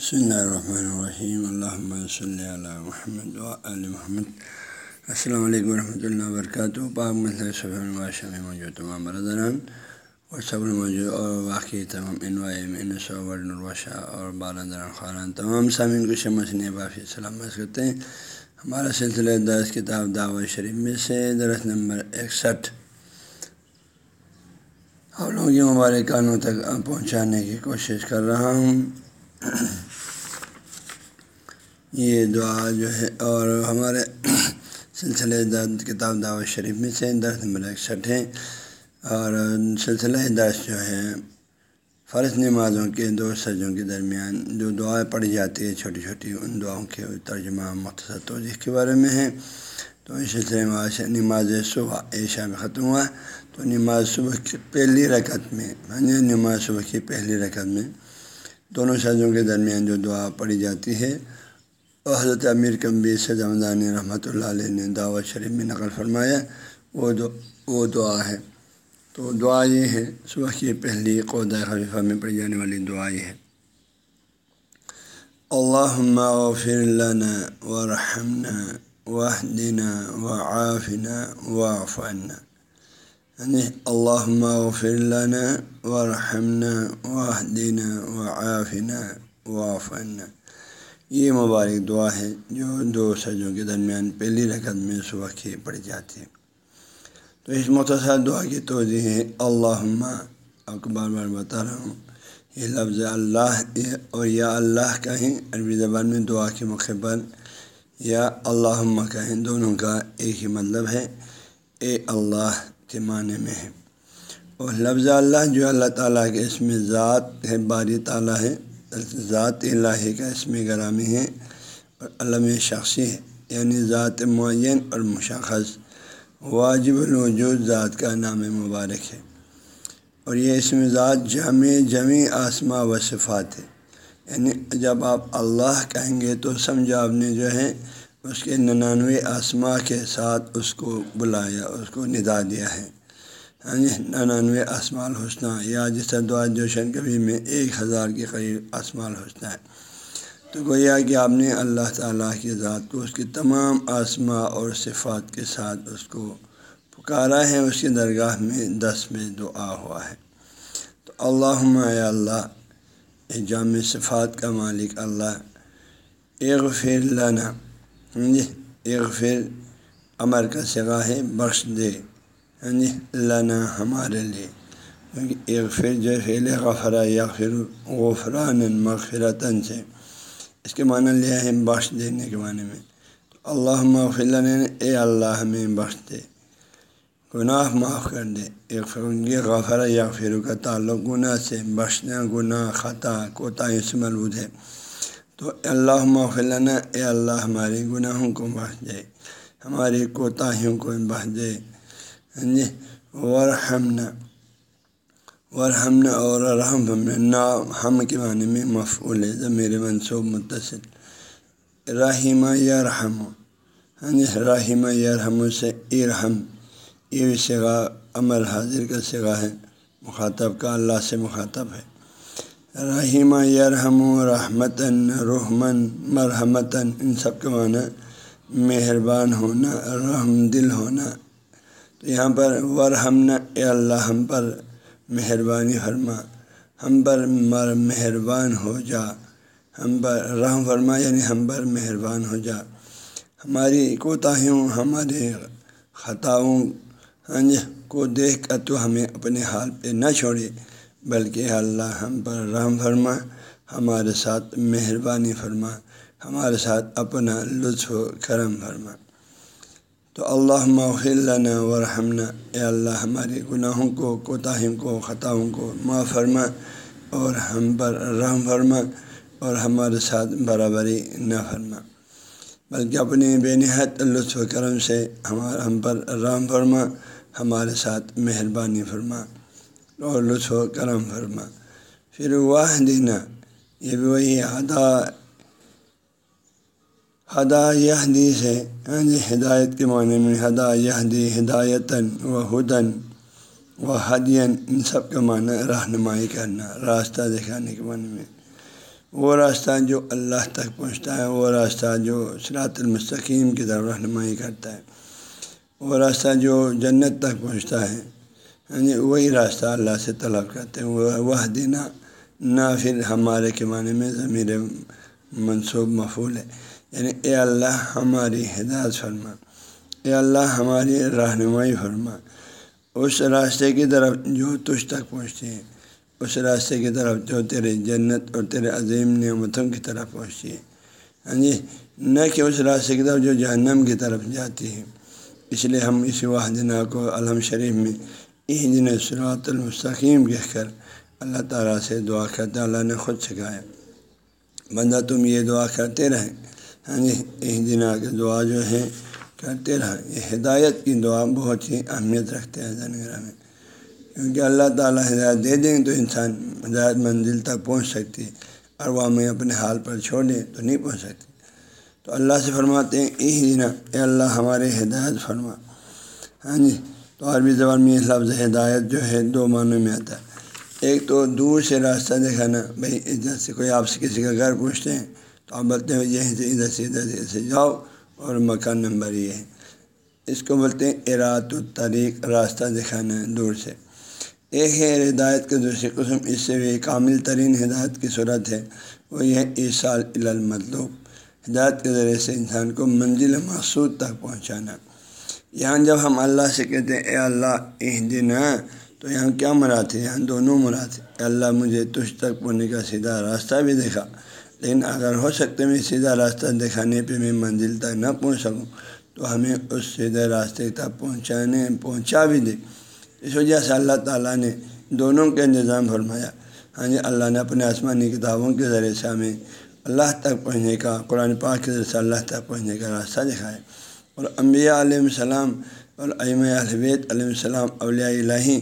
بسم اللہ الرحمن الرحیم اللہ صلی اللہ محمد علیہ محمد السلام علیکم ورحمۃ اللہ وبرکاتہ پاک میں موجود تمام برادران اور سب الموجود اور واقعی تمام انوائشا اور بالدران خاران تمام سامعین کو شمسن بافی سلامت کرتے ہیں ہمارا سلسلہ دس کتاب دعوت شریف میں سے درخت نمبر اکسٹھ آپ لوگوں کی مبارکانوں تک پہنچانے کی کوشش کر رہا ہوں یہ دعا جو ہے، اور ہمارے سلسلہ درد کتاب دعوت شریف میں سے درد نمبر اکسٹھ ہے اور سلسلہ درس جو ہے، فرض نمازوں کے دو سجوں کے درمیان جو دعائیں پڑھی جاتی ہے چھوٹی چھوٹی، ان دعاؤں کے ترجمہ مختصر توجہ کے بارے میں ہے تو اس سلسلے میں نماز صبح عشاء میں ختم ہوا۔ تو نماز صبح کی پہلی رکعت میں یعنی نماز صبح کی پہلی رکعت میں دونوں سجوں کے درمیان جو دعا پڑھی جاتی ہے وہ حضرت امیر کمبی سے رمضان رحمۃ اللہ علیہ نے دعوت شریف میں نقل فرمایا وہ دو وہ دعا ہے تو دعا یہ ہے صبح کی پہلی قودہ خلیفہ میں پڑھی جانے والی دعا یہ ہے غفر لنا ورحمنا وحدنا وعافنا وعفنا یعنی اللہ غفر لنا ورحمنا وحدنا وعافنا وعفنا یہ مبارک دعا ہے جو دو سجوں کے درمیان پہلی رکعت میں صبح کی پڑھی جاتی ہے تو اس مختصر دعا کی توضیع ہے اللہ آپ کو بار بار بتا رہا ہوں، یہ لفظ اللہ اور یا اللہ کہیں عربی زبان میں دعا کے موقع پر یا اللہ کہیں دونوں کا ایک ہی مطلب ہے، اے اللہ کے معنی میں ہے۔ اور لفظ اللہ جو اللہ تعالیٰ کے اس میں ذات ہے، باری تعالیٰ ہے ذات الہی کا اس میں گرامی ہے اور علم شخصی ہے یعنی ذات معین اور مشخص۔ واجب الوجود ذات کا نام مبارک ہے۔ اور یہ اس میں ذات جامع جمی آسما و صفات ہے۔ یعنی جب آپ اللہ کہیں گے تو سمجھو آپ نے جو ہے اس کے ننانوے آسما کے ساتھ اس کو بلایا، اس کو ندا دیا ہے۔ یعنی ننانوے اسما الحسنہ یا جس دعا جوشن کبھی میں ایک ہزار کے قریب اسما الحسنہ ہے۔ تو گویا کہ آپ نے اللہ تعالیٰ کی ذات کو، اس کی تمام آسما اور صفات کے ساتھ اس کو پکارا ہے۔ اس کی درگاہ میں دس میں دعا ہوا ہے۔ تو اللہ اللہ جامع صفات کا مالک اللہ، اغفر لنا جی اغفر، امر کا سگا ہے، بخش دے۔ یعنی ہاں جی لنا ہمارے لیے۔ کیونکہ ایک پھر جو فیل غفرا یا پھر غفران مغفرتاً سے۔ اس کے معنی لیا ہے بخش دینے کے معنی میں۔ تو اللہ مغفل اے اللہ ہمیں بخش دے۔ گناہ معاف کر دے۔ ایک فر غفرا یا پھر کا تعلق گناہ سے، بخشنا گناہ، خطا کوتاہی سے مربوط ہے۔ تو اللہ مغفلن اے اللہ ہمارے گناہوں کو بخش دے۔ ہماری کوتاہیوں کو بخش دے۔ ہاں جی ورحمنا ورحمنا اور رحم نا ہم کے معنی میں مفعول ہے میرے منصوب متصل رحمہ یا رحم ہاں جی رحمہ یا رحم سے ارحم یہ سگا امر حاضر کا سگا ہے مخاطب کا اللہ سے مخاطب ہے رحمہ یرحم رحمتاً رحمن مرحمتاً ان سب کے معنی مہربان ہونا رحم دل ہونا تو یہاں پر ورحم اے اللہ ہم پر مہربانی فرما، ہم پر مر مہربان ہو جا، ہم پر رحم فرما یعنی ہم پر مہربان ہو جا۔ ہماری کوتاہیوں، ہمارے خطاؤں ہاں جی، کو دیکھ کر تو ہمیں اپنے حال پہ نہ چھوڑے، بلکہ اللہ ہم پر رحم فرما، ہمارے ساتھ مہربانی فرما، ہمارے ساتھ اپنا لطف و کرم فرما۔ تو اللہ مغلنا ورحمنا، اے اللہ ہمارے گناہوں کو، کوتاہیوں کو، خطاؤں کو معاف فرما اور ہم پر رحم فرما اور ہمارے ساتھ برابری نہ فرما۔ بلکہ اپنی بے نہایت لطف و کرم سے ہمارا ہم پر رحم فرما، ہمارے ساتھ مہربانی فرما اور لطف و کرم فرما۔ پھر واہ دینا یہ بھی وہی ادا ہدا یہ حدیث ہے۔ ہاں جی ہدایت کے معنی میں ہدا یہ دی ہدایتاً و ہدن و حدین ان سب کا معنی رہنمائی کرنا، راستہ دکھانے کے معنی میں۔ وہ راستہ جو اللہ تک پہنچتا ہے، وہ راستہ جو صراط المستقیم کی طرف رہنمائی کرتا ہے۔ وہ راستہ جو جنت تک پہنچتا ہے۔ یعنی وہی راستہ اللہ سے طلب کرتے ہیں۔ وہ دینا نہ پھر ہمارے کے معنی میں ضمیر منصوب مفول ہے۔ یعنی اے اللہ ہماری ہدایت فرما۔ اے اللہ ہماری رہنمائی فرما۔ اس راستے کی طرف جو تجھ تک پہنچتے ہیں اس راستے کی طرف جو تیرے جنت اور تیرے عظیم نعمتوں کی طرف پہنچتی ہے۔ ہاں جی نہ کہ اس راستے کی طرف جو جہنم کی طرف جاتی ہے۔ اس لیے ہم اسی واحدینہ کو علم شریف میں دن صراط المستقیم کہہ کر اللہ تعالیٰ سے دعا کرتے اللہ نے خود سکھایا۔ بندہ تم یہ دعا کرتے رہیں یعنی جی اس دن کی دعا جو ہے کرتے رہیں یہ ہدایت کی دعا بہت ہی اہمیت رکھتے ہیں زنگرہ میں۔ کیونکہ اللہ تعالیٰ ہدایت دے دیں تو انسان ہدایت منزل تک پہنچ سکتی ہے۔ اور وہ ہمیں اپنے حال پر چھوڑ دیں تو نہیں پہنچ سکتی۔ تو اللہ سے فرماتے ہیں اس دن اے اللہ ہمارے ہدایت فرما۔ ہاں جی تو عربی زبان میں یہ لفظ ہدایت جو ہے دو معنوں میں آتا ہے۔ ایک تو دور سے راستہ دکھانا، بھائی ادھر سے کوئی آپ سے کسی کا گھر پوچھتے ہیں آپ بولتے ہیں یہیں سے ادھر سے ادھر سے سے جاؤ اور مکان نمبر یہ ہے۔ اس کو بولتے ہیں ارات الطریق راستہ دکھانا ہے دور سے۔ ایک ہے ہدایت کے دوسری قسم، اس سے بھی کامل ترین ہدایت کی صورت ہے۔ وہ یہ ایسال المطلوب۔ ہدایت کے ذریعے سے انسان کو منزل مقصود تک پہنچانا۔ یہاں جب ہم اللہ سے کہتے ہیں، اے اللہ اس دن تو یہاں کیا مراد ہے؟ یہاں دونوں مراد ہے اللہ، مجھے تجھ تک پڑھنے کا سیدھا راستہ بھی دیکھا لیکن اگر ہو سکتے میں سیدھا راستہ دکھانے پہ میں منزل تک نہ پہنچ سکوں، تو ہمیں اس سیدھے راستے تک پہنچانے، پہنچا بھی دے اس وجہ سے اللہ تعالیٰ نے دونوں کے نظام فرمایا۔ ہاں جی اللہ نے اپنے آسمانی کتابوں کے ذریعے سے ہمیں اللہ تک پہنچنے کا، قرآن پاک کے ذریعے سے اللہ تک پہنچنے کا راستہ دکھایا۔ اور انبیاء علیہ السلام اور ام الحبیت علیہ السلام، اولیاء الہی،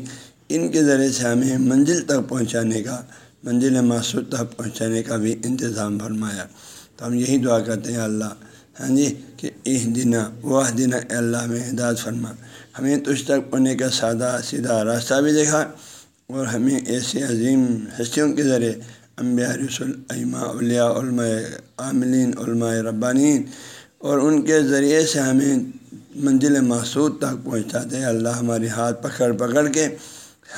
ان کے ذریعے سے ہمیں منزل تک پہنچانے کا منزل مقصود تک پہنچانے کا بھی انتظام فرمایا۔ تو ہم یہی دعا کرتے ہیں اللہ ہاں جی کہ اس دن وہ دن اللہ میں ہدایت فرما۔ ہمیں تجھ تک پڑھنے کا سادہ، سیدھا راستہ بھی دیکھا اور ہمیں ایسے عظیم ہستیوں کے ذریعے امبیا رسول ایما اولیاء، علماء عاملین، علماء ربانین اور ان کے ذریعے سے ہمیں منزل مقصود تک پہنچاتے۔ اللہ، ہماری ہاتھ پکڑ پکڑ کے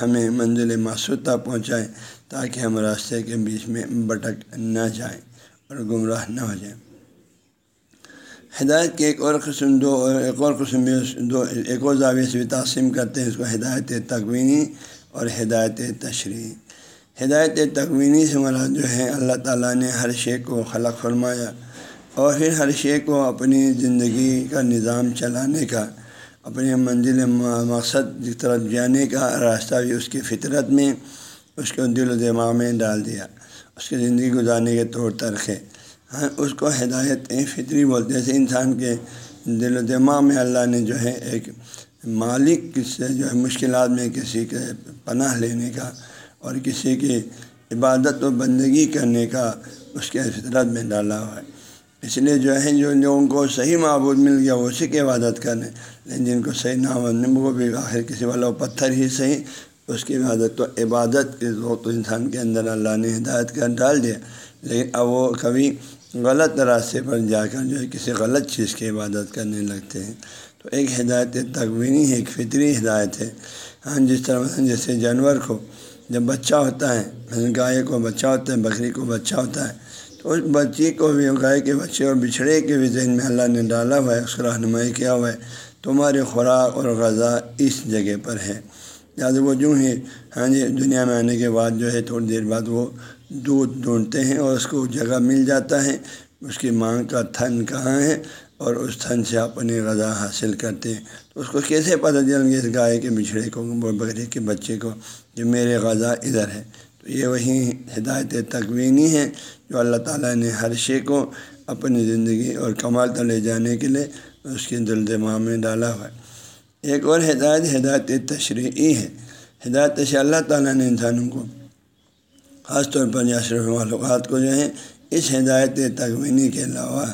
ہمیں منزل مقصود تک پہنچائیں تاکہ ہم راستے کے بیچ میں بٹک نہ جائیں اور گمراہ نہ ہو جائیں۔ ہدایت کے ایک اور قسم دو، ایک اور قسم دو، ایک اور زاویے سے بھی تقسیم کرتے ہیں، اس کو ہدایت تقوینی اور ہدایت تشریح۔ ہدایت تقوینی سے مراد جو ہے، اللہ تعالیٰ نے ہر شے کو خلق فرمایا اور پھر ہر شے کو اپنی زندگی کا نظام چلانے کا اپنی منزل مقصد کی طرف جانے کا راستہ بھی اس کی فطرت میں اس کو دل و دماغ میں ڈال دیا، اس کی زندگی گزارنے کے طور طرقے ہاں اس کو ہدایت فطری بولتے جیسے انسان کے دل و دماغ میں اللہ نے جو ہے ایک مالک سے جو ہے مشکلات میں کسی کے پناہ لینے کا اور کسی کی عبادت و بندگی کرنے کا اس کے فطرت میں ڈالا ہوا ہے۔ اس لیے جو ہے جو لوگوں کو صحیح معبود مل گیا، وہ اسی کی عبادت کرنے، لیکن جن کو صحیح نہ وہ بھی آخر کسی والا پتھر ہی صحیح اس کی عبادت تو عبادت کے تو انسان کے اندر اللہ نے ہدایت کر ڈال دیا، لیکن اب وہ کبھی غلط راستے پر جا کر جو ہے کسی غلط چیز کی عبادت کرنے لگتے ہیں۔ تو ایک ہدایت تقوینی ہے، ایک فطری ہدایت ہے۔ ہاں جس طرح جیسے جانور کو جب بچہ ہوتا ہے گائے کو بچہ ہوتا ہے، بکری کو بچہ ہوتا ہے، تو اس بچی کو بھی، گائے کے بچے اور بچھڑے کے بھی ذہن میں اللہ نے ڈالا ہوا ہے، اس کو رہنمائی کیا ہوا ہے۔ تمہاری خوراک اور غذا اس جگہ پر ہے۔ لہٰذا وہ جو ہی ہاں جی دنیا میں آنے کے بعد جو ہے تھوڑی دیر بعد وہ دودھ ڈھونڈتے ہیں اور اس کو جگہ مل جاتا ہے۔ اس کی ماں کا تھن کہاں ہے اور اس تھن سے اپنی غذا حاصل کرتے ہیں۔ تو اس کو کیسے پتہ چل گیا اس گائے کے بچھڑے کو، بکرے کے بچے کو کہ میرے غذا ادھر ہے؟ تو یہ وہی ہدایت تقوینی ہے جو اللہ تعالیٰ نے ہر شے کو اپنی زندگی اور کمال تک لے جانے کے لیے اس کے دل دماغ میں ڈالا ہوا ہے۔ ایک اور ہدایت ہدایت تشریعی ہے۔ ہدایت تشریح اللہ تعالیٰ نے انسانوں کو، خاص طور پر یاشرف معلومات کو جو ہے اس ہدایت تقوینی کے علاوہ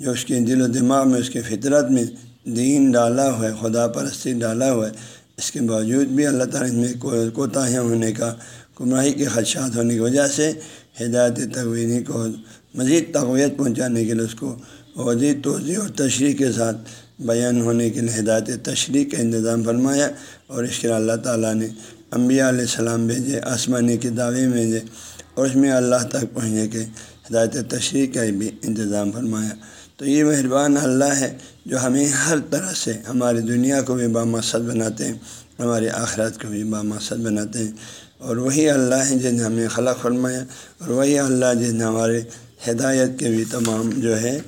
جو اس کے دل و دماغ میں، اس کے فطرت میں دین ڈالا ہوا ہے، خدا پرستی ڈالا ہوا ہے، اس کے باوجود بھی اللہ تعالیٰ میں کوتاہیاں ہونے کا، گمراہی کے خدشات ہونے کی وجہ سے ہدایت تقوینی کو مزید تقویت پہنچانے کے لیے اس کو مزید توضیع اور تشریح کے ساتھ بیان ہونے کے لیے ہدایت تشریح کا انتظام فرمایا اور اس کے اللہ تعالیٰ نے انبیاء علیہ السلام بھیجے، آسمانی کتابیں بھیجے اور اس میں اللہ تک پہنچنے کے ہدایت تشریح کا بھی انتظام فرمایا۔ تو یہ مہربان اللہ ہے جو ہمیں ہر طرح سے ہماری دنیا کو بھی بامقصد بناتے ہیں، ہماری آخرت کو بھی بامقصد بناتے ہیں اور وہی اللہ ہے جن نے ہمیں خلق فرمایا اور وہی اللہ جس نے ہمارے ہدایت کے بھی تمام جو ہے،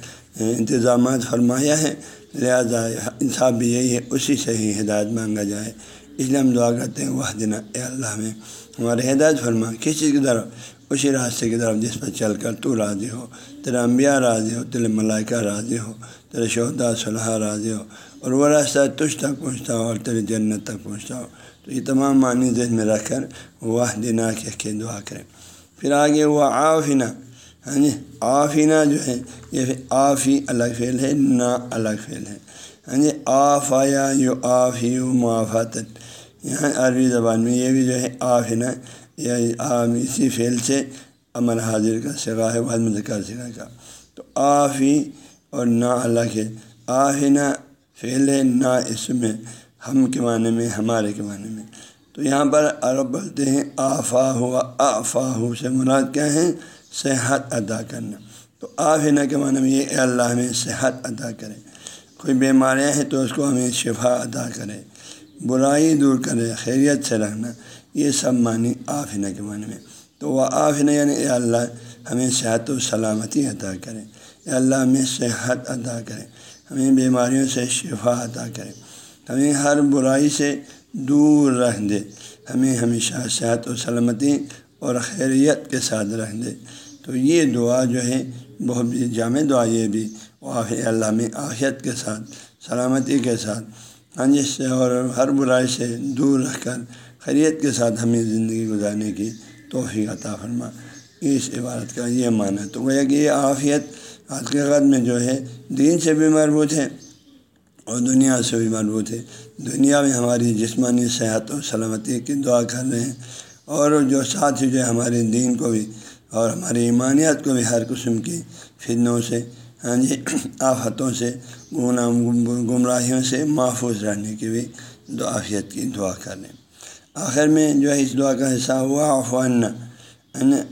انتظامات فرمایا ہے لہٰذا انصاف بھی یہی ہے، اسی سے ہی ہدایت مانگا جائے۔ اس لیے ہم دعا کرتے ہیں وہ دن اے اللہ میں ہمارے ہدایت فرما۔ کسی کی طرف، اسی راستے کی طرف جس پر چل کر تو راضی ہو تیرا انبیاء راضی ہو، تیرے ملائکہ راضی ہو، تیرے شہدا صلاح راضی ہو، اور وہ راستہ تجھ تک پہنچتا ہو اور تیری جنت تک پہنچتا ہو۔ تو یہ تمام معنی ذہن میں رکھ کر وہ دینا کہہ کے دعا کریں۔ پھر آگے وہ آفینہ ہاں جی آفینہ جو ہے، یہ آفی الگ فعل ہے، نا الگ فعل ہے۔ ہاں جی آف آیا یو آف یو معافات یہاں عربی زبان میں یہ بھی جو ہے آفینہ یا اسی فعل سے امر حاضر کا سگا ہے بعد ذکر سگا کا۔ تو آفی اور نا اللہ ہے۔ آفینہ فعل ہے، نا اس میں، ہم کے معنی میں، ہمارے کے معنی میں۔ تو یہاں پر عرب بولتے ہیں آفا ہوا، آفا ہو سے مراد کیا ہے؟ صحت ادا کرنا۔ تو آفینہ کے معنی میں یہ اللہ ہمیں صحت ادا کرے۔ کوئی بیماریاں ہیں تو اس کو ہمیں شفا ادا کرے۔ برائی دور کرے، خیریت سے رکھنا یہ سب معنی آفینہ کے معنی میں تو وہ آفینہ یعنی اے اللہ ہمیں صحت و سلامتی عطا کرے۔ اے اللہ ہمیں صحت ادا کرے۔ ہمیں بیماریوں سے شفا عطا کرے۔ ہمیں ہر برائی سے دور رکھ دے۔ ہمیں ہمیشہ صحت و سلامتی اور خیریت کے ساتھ رکھ دے۔ تو یہ دعا جو ہے بہت جامع دعا یہ بھی واف اللہ میں آفیت کے ساتھ، سلامتی کے ساتھ ہاں سے اور ہر برائی سے دور رکھ کر خیریت کے ساتھ ہمیں زندگی گزارنے کی توفیق عطا فرما۔ اس عبارت کا یہ معنی تو وہ کہ یہ آفیت حقیقت میں جو ہے دین سے بھی مربوط ہے اور دنیا سے بھی مربوط ہے۔ دنیا میں ہماری جسمانی صحت و سلامتی کی دعا کر رہے ہیں اور جو ساتھ ہی جو ہمارے دین کو بھی اور ہماری ایمانیت کو بھی ہر قسم کی فتنوں سے ہاں جی آفتوں سے گمراہیوں سے محفوظ رہنے کی بھی دعافیت کی دعا کر لیں آخر میں جو ہے اس دعا کا حصہ واف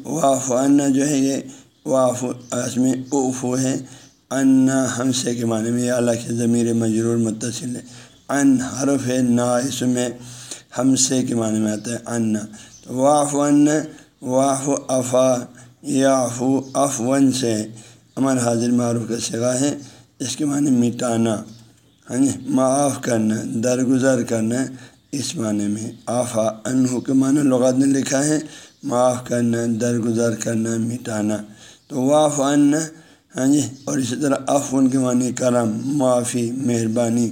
واف انا جو ہے یہ واف اس میں اوفو ہے۔ انا ہم سے کے معنی میں یہ اللہ کے ضمیر مجرور متصل ہے۔ ان حرف ہے نا اس میں ہم سے کے معنی میں آتا ہے انا تو واف ان واف افا یا افون سے۔ امر حاضر معروف کا سگا ہے اس کے معنی مٹانا ہاں جی؟ معاف کرنا، درگزر کرنا اس معنی میں۔ آفا انہوں کے معنی لغات نے لکھا ہے۔ معاف کرنا، درگزر کرنا، مٹانا۔ تو واف ان ہاں جی؟ اور اسی طرح اف ان کے معنی کرم، معافی، مہربانی،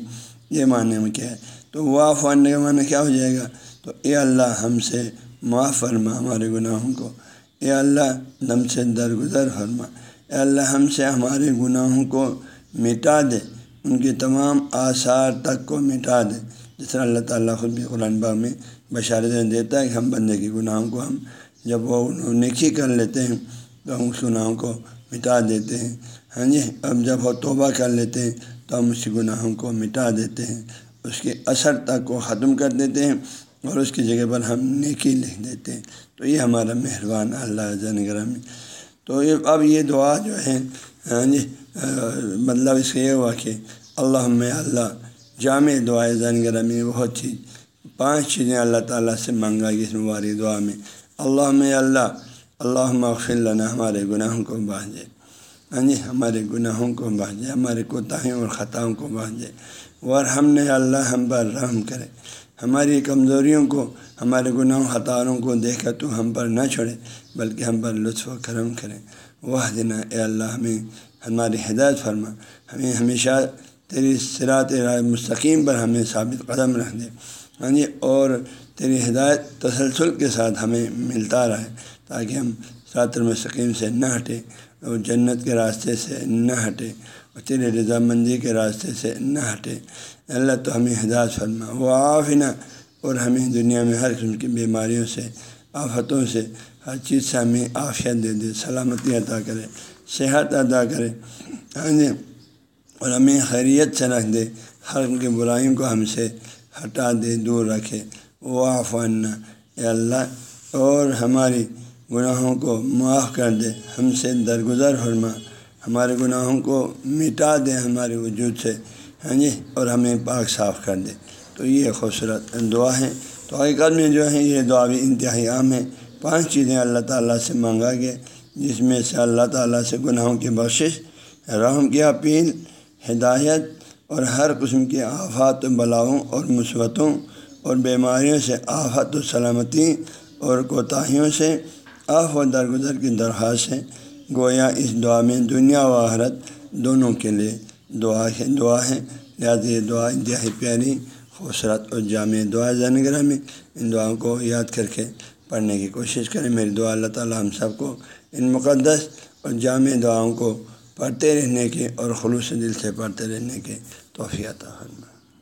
یہ معنی میں کیا ہے۔ تو واف ان کے معنی کیا ہو جائے گا؟ تو اے اللہ ہم سے معاف فرما ہمارے گناہوں کو۔ اے اللہ، ہم سے درگزر فرما۔ اے اللہ، ہم سے ہمارے گناہوں کو مٹا دے۔ ان کے تمام آثار تک کو مٹا دے۔ جس طرح اللہ تعالیٰ خود بھی قرآن باغ میں بشارت دیتا ہے کہ ہم بندے کے گناہوں کو ہم جب وہ نکھی کر لیتے ہیں، تو ہم اس گناہوں کو مٹا دیتے ہیں۔ ہاں جی اب جب وہ توبہ کر لیتے ہیں، تو ہم اس گناہوں کو مٹا دیتے ہیں۔ اس کے اثر تک کو ختم کر دیتے ہیں۔ اور اس کی جگہ پر ہم نیکی لکھ دیتے ہیں۔ تو یہ ہمارا مہربان اللہ زین گرامی تو یہ اب یہ دعا جو ہے ہاں جی مطلب اس کا یہ ہوا کہ اللہ میں اللہ، جامع دعا زین گرامی بہت چیز پانچ چیزیں اللہ تعالیٰ سے مانگا گئی اس مبارک دعا میں۔ اللہ میں اللہ اللہ مغفر لنا، ہمارے گناہوں کو بانجے ہاں جی ہمارے گناہوں کو بانجے ہمارے کوتاہیوں اور خطاؤں کو بانجے اور ہم نے اللہ ہم پر رحم کرے۔ ہماری کمزوریوں کو، ہمارے گناہ خطاروں کو دیکھ کر تو ہم پر نہ چھوڑے، بلکہ ہم پر لطف و کرم کریں وہ دن اے اللہ، ہمیں، ہماری ہدایت فرما۔ ہمیں ہمیشہ تیری سرات مستقیم پر ہمیں ثابت قدم رکھ دے۔ ہاں جی اور تیری ہدایت تسلسل کے ساتھ ہمیں ملتا رہے، تاکہ ہم سات المستقیم سے نہ ہٹے اور جنت کے راستے سے نہ ہٹے۔ اور تیرے رضامندی کے راستے سے نہ ہٹے۔ اللہ تو ہمیں ہدایت فرما۔ وہ آفنا اور ہمیں دنیا میں ہر قسم کی بیماریوں سے، آفتوں سے، ہر چیز سے ہمیں آفیت دے دے، سلامتی عطا کرے، صحت ادا کرے۔ ہاں جی اور ہمیں خیریت سے رکھ دے۔ ہر کی برائیوں کو ہم سے ہٹا دے، دور رکھے۔ وہ آفان اللہ، اور ہماری گناہوں کو معاف کر دے۔ ہم سے درگزر فرما۔ ہمارے گناہوں کو مٹا دے ہمارے وجود سے ہاں جی؟ اور ہمیں پاک صاف کر دے تو یہ خوبصورت دعا ہے تو حقیقت میں جو ہے یہ دعا بھی انتہائی عام ہے۔ پانچ چیزیں اللہ تعالیٰ سے مانگا گیا، جس میں سے اللہ تعالیٰ سے گناہوں کی بخشش، رحم کی اپیل، ہدایت، اور ہر قسم کی آفات و بلاؤں اور مثبتوں اور بیماریوں سے آفت و سلامتی اور کوتاہیوں سے، آف و درگزر کی درخواست ہے۔ گویا اس دعا میں دنیا و آحرت دونوں کے لیے دعا ہے دعا ہے۔ لہٰذا یہ دعا انتہائی پیاری خوبصورت اور جامع دعا زنگرہ میں ان دعاؤں کو یاد کر کے پڑھنے کی کوشش کریں۔ میری دعا اللہ تعالیٰ ہم سب کو ان مقدس اور جامع دعاؤں کو پڑھتے رہنے کے اور خلوص دل سے پڑھتے رہنے کے توفیع فرمائے۔